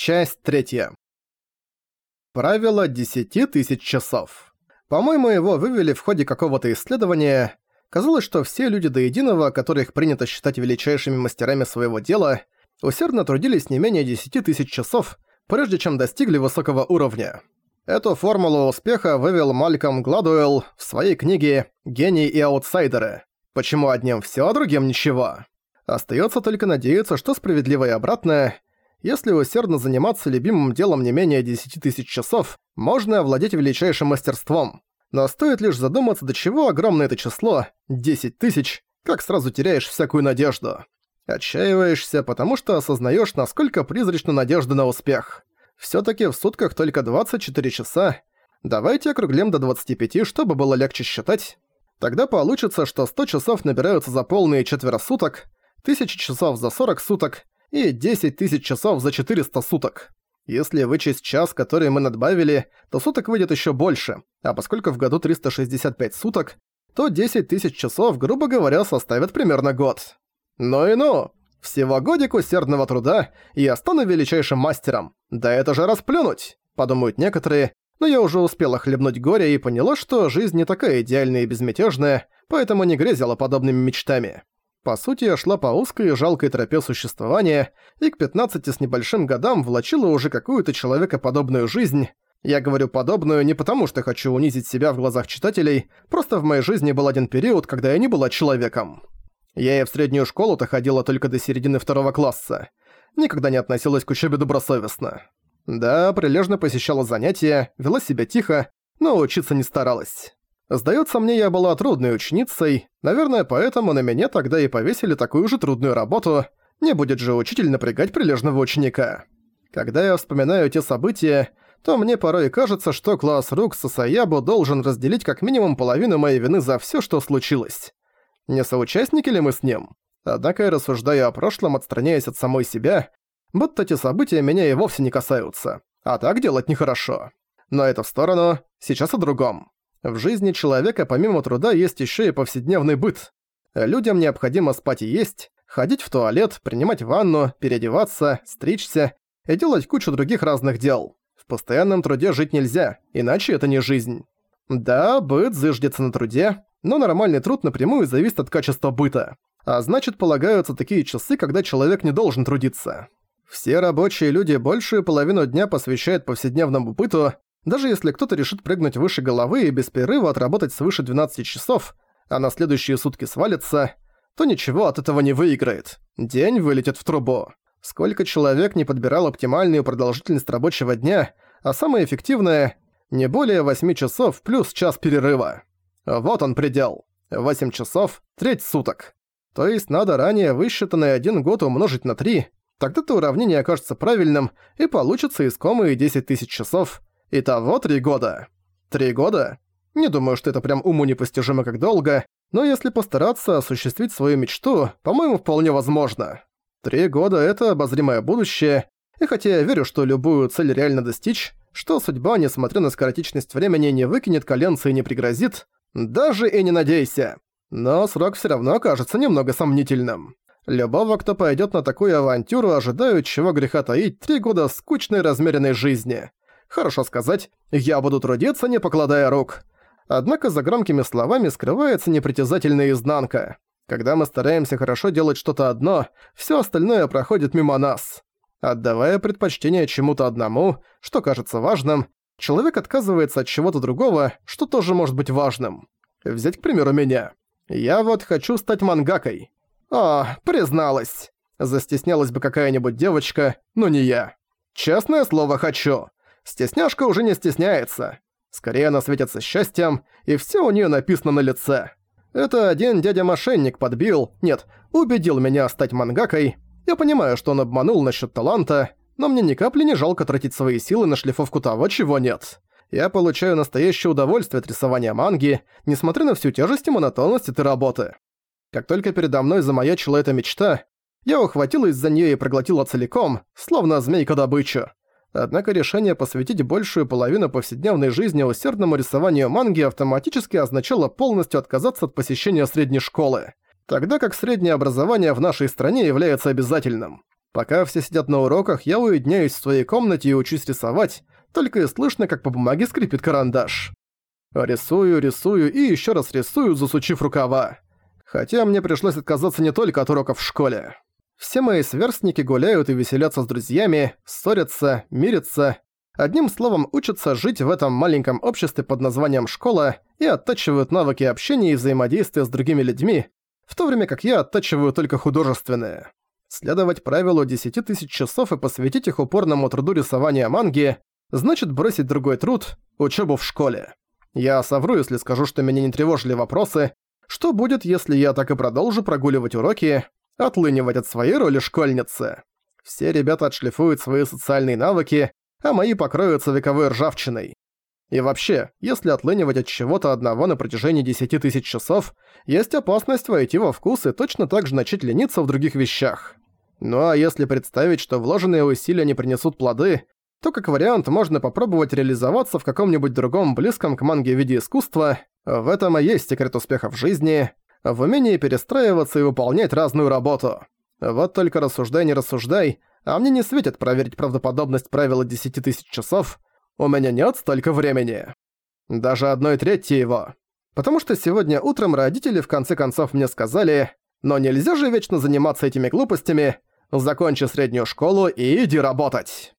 Часть третья. Правило 10 тысяч часов. По-моему, его вывели в ходе какого-то исследования. Казалось, что все люди до единого, которых принято считать величайшими мастерами своего дела, усердно трудились не менее 10 тысяч часов, прежде чем достигли высокого уровня. Эту формулу успеха вывел Мальком Гладуэлл в своей книге «Гений и аутсайдеры. Почему одним всё, а другим ничего?». Остаётся только надеяться, что справедливо и обратное – если усердно заниматься любимым делом не менее 10 тысяч часов, можно овладеть величайшим мастерством. Но стоит лишь задуматься, до чего огромное это число – 10 тысяч, как сразу теряешь всякую надежду. Отчаиваешься, потому что осознаешь, насколько призрачна надежда на успех. все таки в сутках только 24 часа. Давайте округлим до 25, чтобы было легче считать. Тогда получится, что 100 часов набираются за полные четверо суток, 1000 часов за 40 суток – и 10 тысяч часов за 400 суток. Если вычесть час, который мы надбавили, то суток выйдет еще больше, а поскольку в году 365 суток, то 10 тысяч часов, грубо говоря, составят примерно год. Ну и ну! Всего годик усердного труда, и я стану величайшим мастером. Да это же расплюнуть, подумают некоторые, но я уже успела хлебнуть горе и поняла, что жизнь не такая идеальная и безмятежная, поэтому не грезила подобными мечтами. По сути, я шла по узкой и жалкой тропе существования, и к 15 с небольшим годам влачила уже какую-то человекоподобную жизнь. Я говорю «подобную» не потому, что хочу унизить себя в глазах читателей, просто в моей жизни был один период, когда я не была человеком. Я и в среднюю школу-то ходила только до середины второго класса. Никогда не относилась к учебе добросовестно. Да, прилежно посещала занятия, вела себя тихо, но учиться не старалась. Сдается мне, я была трудной ученицей, наверное, поэтому на меня тогда и повесили такую же трудную работу, не будет же учитель напрягать прилежного ученика. Когда я вспоминаю те события, то мне порой кажется, что класс Рук Сасаябу должен разделить как минимум половину моей вины за всё, что случилось. Не соучастники ли мы с ним? Однако я рассуждаю о прошлом, отстраняясь от самой себя, будто эти события меня и вовсе не касаются. А так делать нехорошо. Но это в сторону, сейчас о другом. В жизни человека помимо труда есть еще и повседневный быт. Людям необходимо спать и есть, ходить в туалет, принимать ванну, переодеваться, стричься и делать кучу других разных дел. В постоянном труде жить нельзя, иначе это не жизнь. Да, быт зыждется на труде, но нормальный труд напрямую зависит от качества быта. А значит, полагаются такие часы, когда человек не должен трудиться. Все рабочие люди большую половину дня посвящают повседневному быту, даже если кто-то решит прыгнуть выше головы и без перерыва отработать свыше 12 часов, а на следующие сутки свалится, то ничего от этого не выиграет. День вылетит в трубу. Сколько человек не подбирал оптимальную продолжительность рабочего дня, а самое эффективное – не более 8 часов плюс час перерыва. Вот он предел. 8 часов, треть суток. То есть надо ранее высчитанный один год умножить на 3, тогда-то уравнение окажется правильным и получится искомые 10 тысяч часов – Итого три года. Три года? Не думаю, что это прям уму непостижимо как долго, но если постараться осуществить свою мечту, по-моему, вполне возможно. Три года — это обозримое будущее, и хотя я верю, что любую цель реально достичь, что судьба, несмотря на скоротечность времени, не выкинет коленца и не пригрозит, даже и не надейся. Но срок все равно кажется немного сомнительным. Любого, кто пойдет на такую авантюру, ожидают, чего греха таить, три года скучной размеренной жизни. Хорошо сказать, я буду трудиться, не покладая рук. Однако за громкими словами скрывается непритязательная изнанка. Когда мы стараемся хорошо делать что-то одно, все остальное проходит мимо нас. Отдавая предпочтение чему-то одному, что кажется важным, человек отказывается от чего-то другого, что тоже может быть важным. Взять, к примеру, меня. Я вот хочу стать мангакой. О, призналась. Застеснялась бы какая-нибудь девочка, но не я. Честное слово, хочу. Стесняшка уже не стесняется. Скорее она светится счастьем, и все у нее написано на лице. Это один дядя-мошенник подбил, нет, убедил меня стать мангакой. Я понимаю, что он обманул насчет таланта, но мне ни капли не жалко тратить свои силы на шлифовку того, чего нет. Я получаю настоящее удовольствие от рисования манги, несмотря на всю тяжесть и монотонность этой работы. Как только передо мной замаячила эта мечта, я ухватилась за нее и проглотила целиком, словно змейка добычу. Однако решение посвятить большую половину повседневной жизни усердному рисованию манги автоматически означало полностью отказаться от посещения средней школы, тогда как среднее образование в нашей стране является обязательным. Пока все сидят на уроках, я уединяюсь в своей комнате и учусь рисовать, только и слышно, как по бумаге скрипит карандаш. Рисую, рисую и еще раз рисую, засучив рукава. Хотя мне пришлось отказаться не только от уроков в школе. Все мои сверстники гуляют и веселятся с друзьями, ссорятся, мирятся. Одним словом, учатся жить в этом маленьком обществе под названием «школа» и оттачивают навыки общения и взаимодействия с другими людьми, в то время как я оттачиваю только художественные. Следовать правилу 10 тысяч часов и посвятить их упорному труду рисования манги значит бросить другой труд – учебу в школе. Я совру, если скажу, что меня не тревожили вопросы, что будет, если я так и продолжу прогуливать уроки, отлынивать от своей роли школьницы. Все ребята отшлифуют свои социальные навыки, а мои покроются вековой ржавчиной. И вообще, если отлынивать от чего-то одного на протяжении 10 тысяч часов, есть опасность войти во вкус и точно так же начать лениться в других вещах. Ну а если представить, что вложенные усилия не принесут плоды, то как вариант можно попробовать реализоваться в каком-нибудь другом близком к манге виде искусства. В этом и есть секрет успеха в жизни, в умении перестраиваться и выполнять разную работу. Вот только рассуждай не рассуждай, а мне не светит проверить правдоподобность правила 10 тысяч часов, у меня нет столько времени. Даже одной трети его. Потому что сегодня утром родители в конце концов мне сказали, но нельзя же вечно заниматься этими глупостями, закончи среднюю школу и иди работать.